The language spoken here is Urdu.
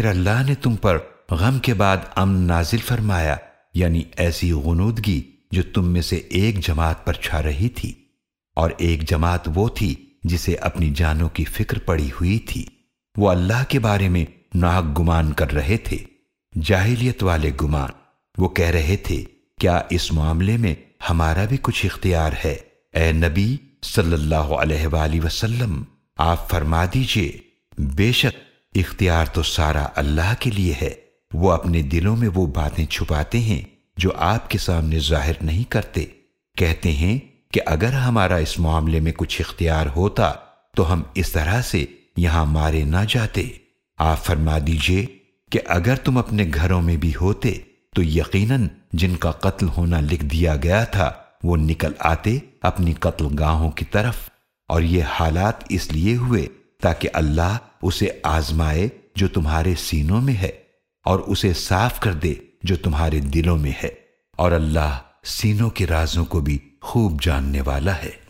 پھر اللہ نے تم پر غم کے بعد امن نازل فرمایا یعنی ایسی غنودگی جو تم میں سے ایک جماعت پر چھا رہی تھی۔ اور ایک جماعت وہ تھی جسے اپنی جانوں کی فکر پڑی ہوئی تھی۔ وہ اللہ کے بارے میں ناک گمان کر رہے تھے، جاہلیت والے گمان۔ وہ کہہ رہے تھے، کیا اس معاملے میں ہمارا بھی کچھ اختیار ہے؟ اے نبی صلی اللہ علیہ وآلہ وسلم، آپ فرما دیجیے، بے شک اختیار تو سارا اللہ کے لیے ہے۔ وہ اپنے دلوں میں وہ باتیں چھپاتے ہیں جو آپ کے سامنے ظاہر نہیں کرتے۔ کہتے ہیں کہ اگر ہمارا اس معاملے میں کچھ اختیار ہوتا تو ہم اس طرح سے یہاں مارے نہ جاتے۔ آپ فرما دیجیے کہ اگر تم اپنے گھروں میں بھی ہوتے تو یقیناً جن کا قتل ہونا لکھ دیا گیا تھا، وہ نکل آتے اپنی قتل گاہوں کی طرف۔ اور یہ حالات اس لیے ہوئے تاکہ اللہ اسے آزمائے جو تمہارے سینوں میں ہے اور اسے صاف کر دے جو تمہارے دلوں میں ہے اور اللہ سینوں کے رازوں کو بھی خوب جاننے والا ہے۔